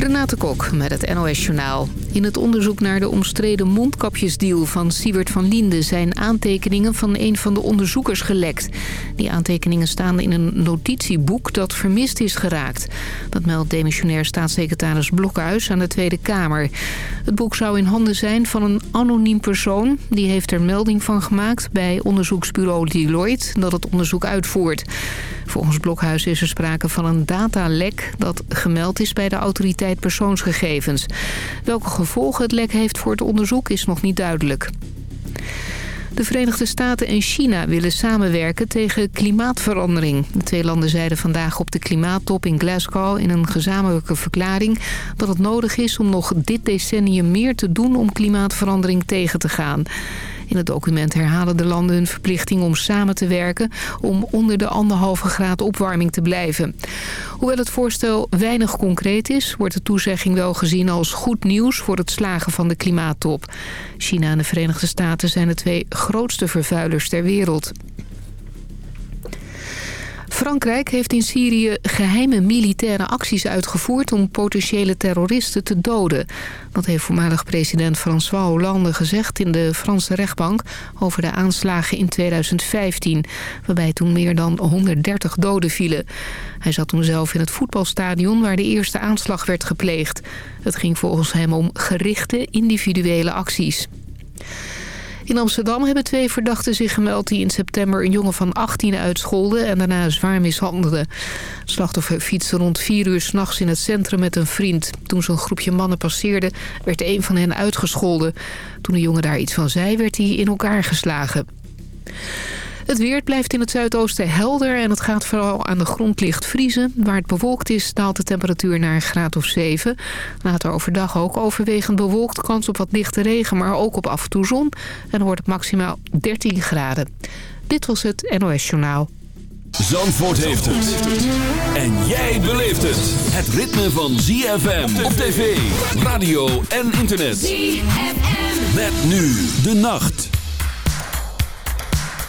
Renate Kok met het NOS Journaal. In het onderzoek naar de omstreden mondkapjesdeal van Siewert van Liende... zijn aantekeningen van een van de onderzoekers gelekt. Die aantekeningen staan in een notitieboek dat vermist is geraakt. Dat meldt demissionair staatssecretaris Blokhuis aan de Tweede Kamer. Het boek zou in handen zijn van een anoniem persoon. Die heeft er melding van gemaakt bij onderzoeksbureau Deloitte... dat het onderzoek uitvoert. Volgens Blokhuis is er sprake van een datalek dat gemeld is bij de autoriteit persoonsgegevens. Welke gevolgen het lek heeft voor het onderzoek is nog niet duidelijk. De Verenigde Staten en China willen samenwerken tegen klimaatverandering. De twee landen zeiden vandaag op de klimaattop in Glasgow in een gezamenlijke verklaring... dat het nodig is om nog dit decennium meer te doen om klimaatverandering tegen te gaan. In het document herhalen de landen hun verplichting om samen te werken... om onder de anderhalve graad opwarming te blijven. Hoewel het voorstel weinig concreet is... wordt de toezegging wel gezien als goed nieuws voor het slagen van de klimaattop. China en de Verenigde Staten zijn de twee grootste vervuilers ter wereld. Frankrijk heeft in Syrië geheime militaire acties uitgevoerd om potentiële terroristen te doden. Dat heeft voormalig president François Hollande gezegd in de Franse rechtbank over de aanslagen in 2015, waarbij toen meer dan 130 doden vielen. Hij zat toen zelf in het voetbalstadion waar de eerste aanslag werd gepleegd. Het ging volgens hem om gerichte individuele acties. In Amsterdam hebben twee verdachten zich gemeld die in september een jongen van 18 uitscholden en daarna zwaar mishandelden. Het slachtoffer fietste rond 4 uur s'nachts in het centrum met een vriend. Toen zo'n groepje mannen passeerde werd een van hen uitgescholden. Toen de jongen daar iets van zei werd hij in elkaar geslagen. Het weer blijft in het zuidoosten helder en het gaat vooral aan de grond licht vriezen. Waar het bewolkt is daalt de temperatuur naar een graad of 7. Later overdag ook overwegend bewolkt, kans op wat lichte regen, maar ook op af en toe zon. En dan wordt het maximaal 13 graden. Dit was het NOS Journaal. Zandvoort heeft het. En jij beleeft het. Het ritme van ZFM op tv, radio en internet. ZFM. Met nu de nacht.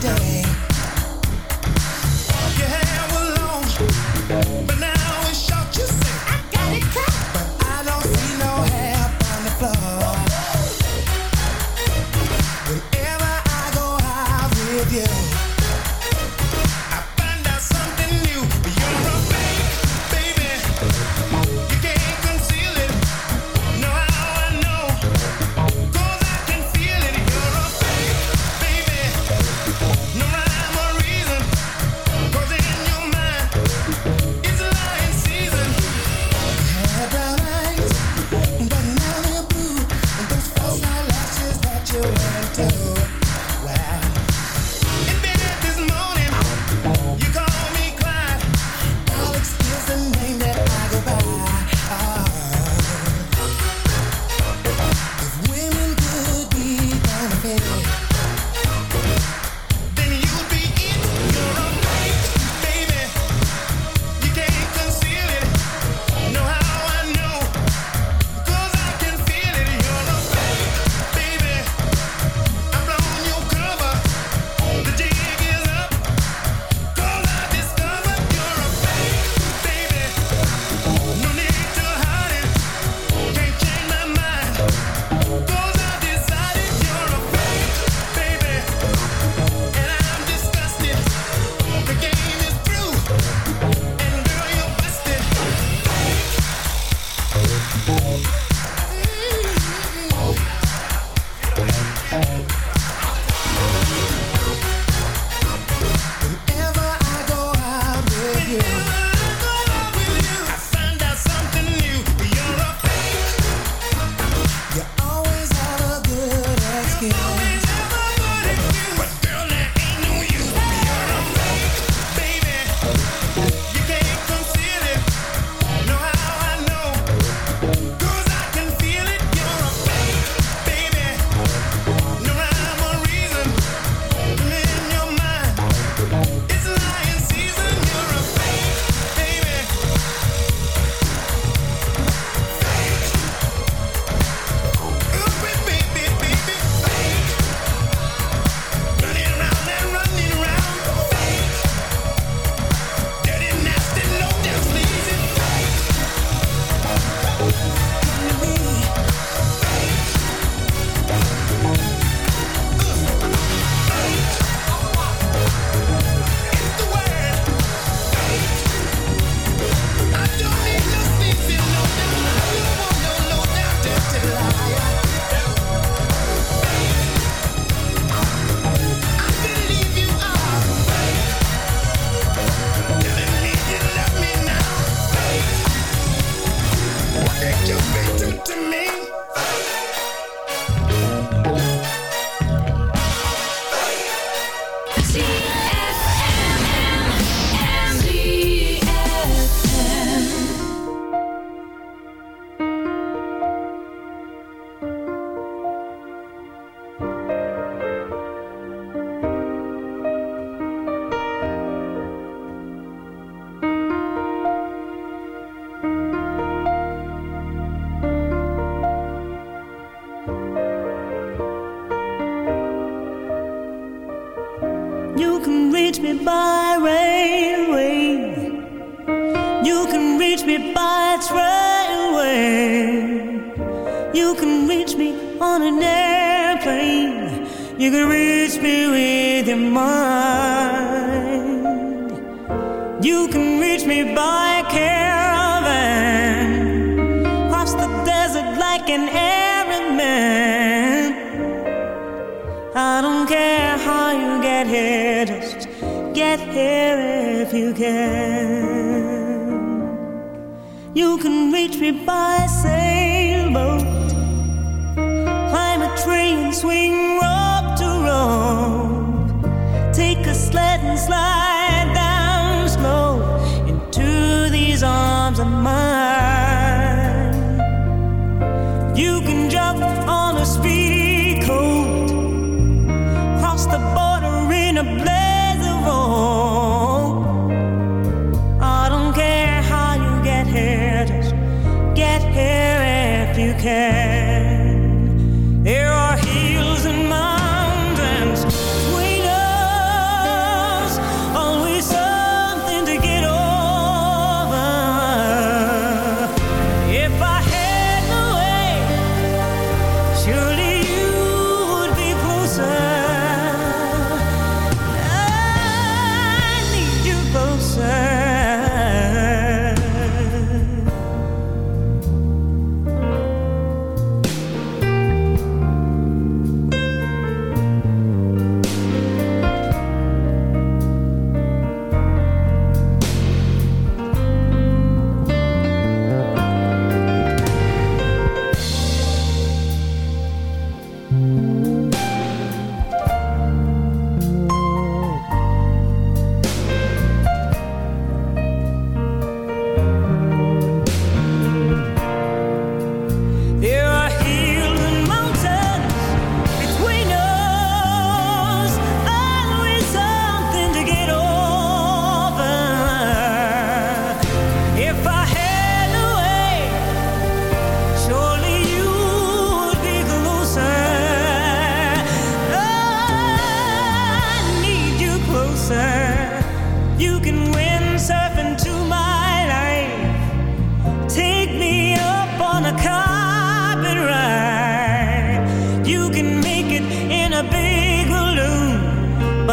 Floor.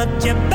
But you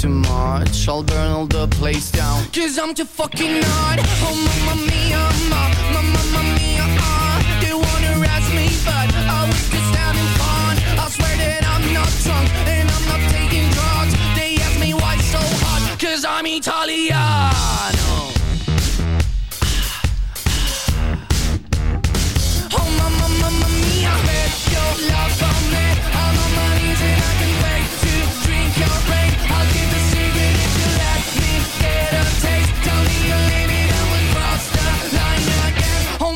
too much. I'll burn all the place down. Cause I'm too fucking hard. Oh mamma mia, ma, ma, mamma mia uh. They wanna arrest me but I was just having fun. I swear that I'm not drunk and I'm not taking drugs. They ask me why so hot Cause I'm Italiano Oh mamma, mamma mia Bet your love for me I'm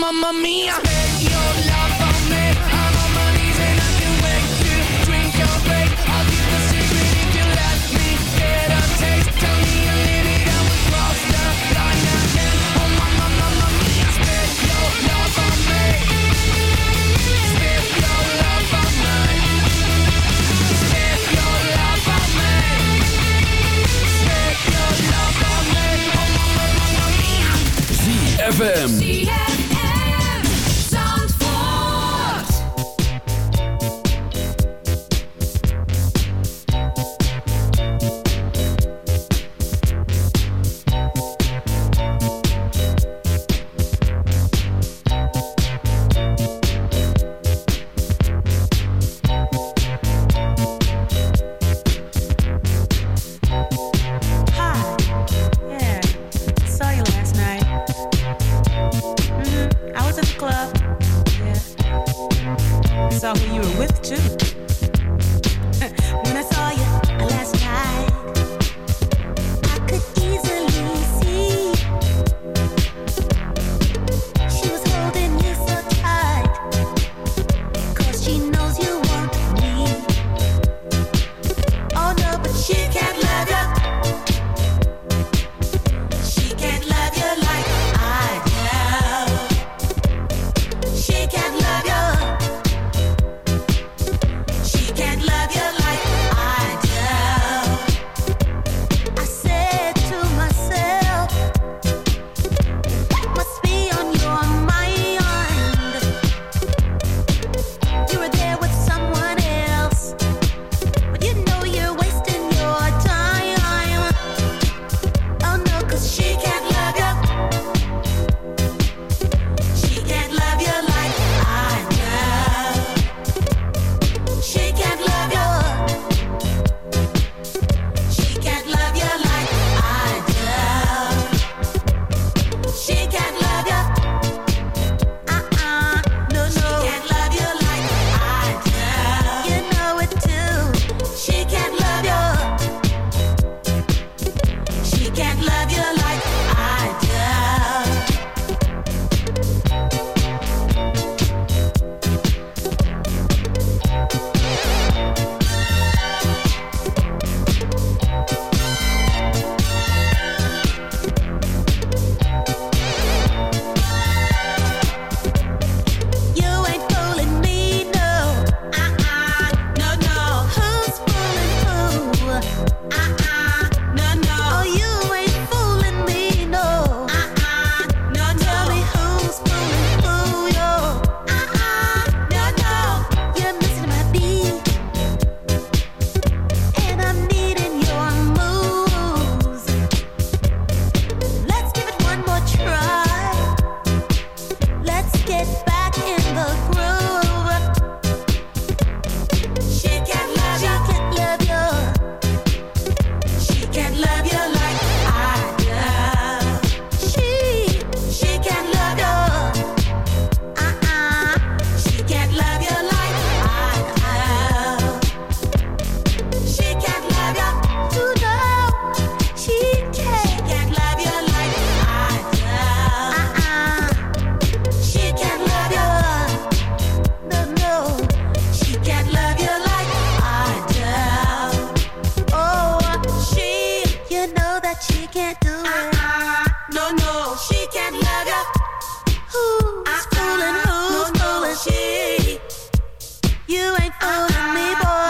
mamma mia. but she can't do it. Uh-uh. No, no, she can't love ya. Who's uh-uh. fooling? Who's no, no, fooling? She. You ain't fooling uh-uh. me, boy.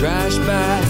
trash bag.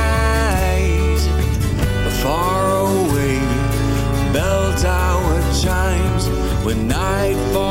When night falls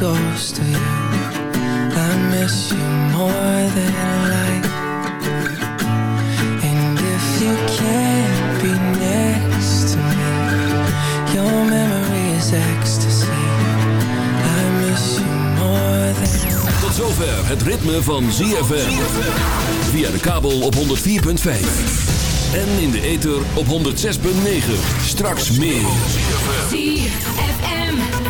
goes to you I miss you more than life And if you can't be next to me Your memory is ecstasy I miss you more than life. Tot zover het ritme van ZFM Via de kabel op 104.5 en in de ether op 106.9. Straks meer.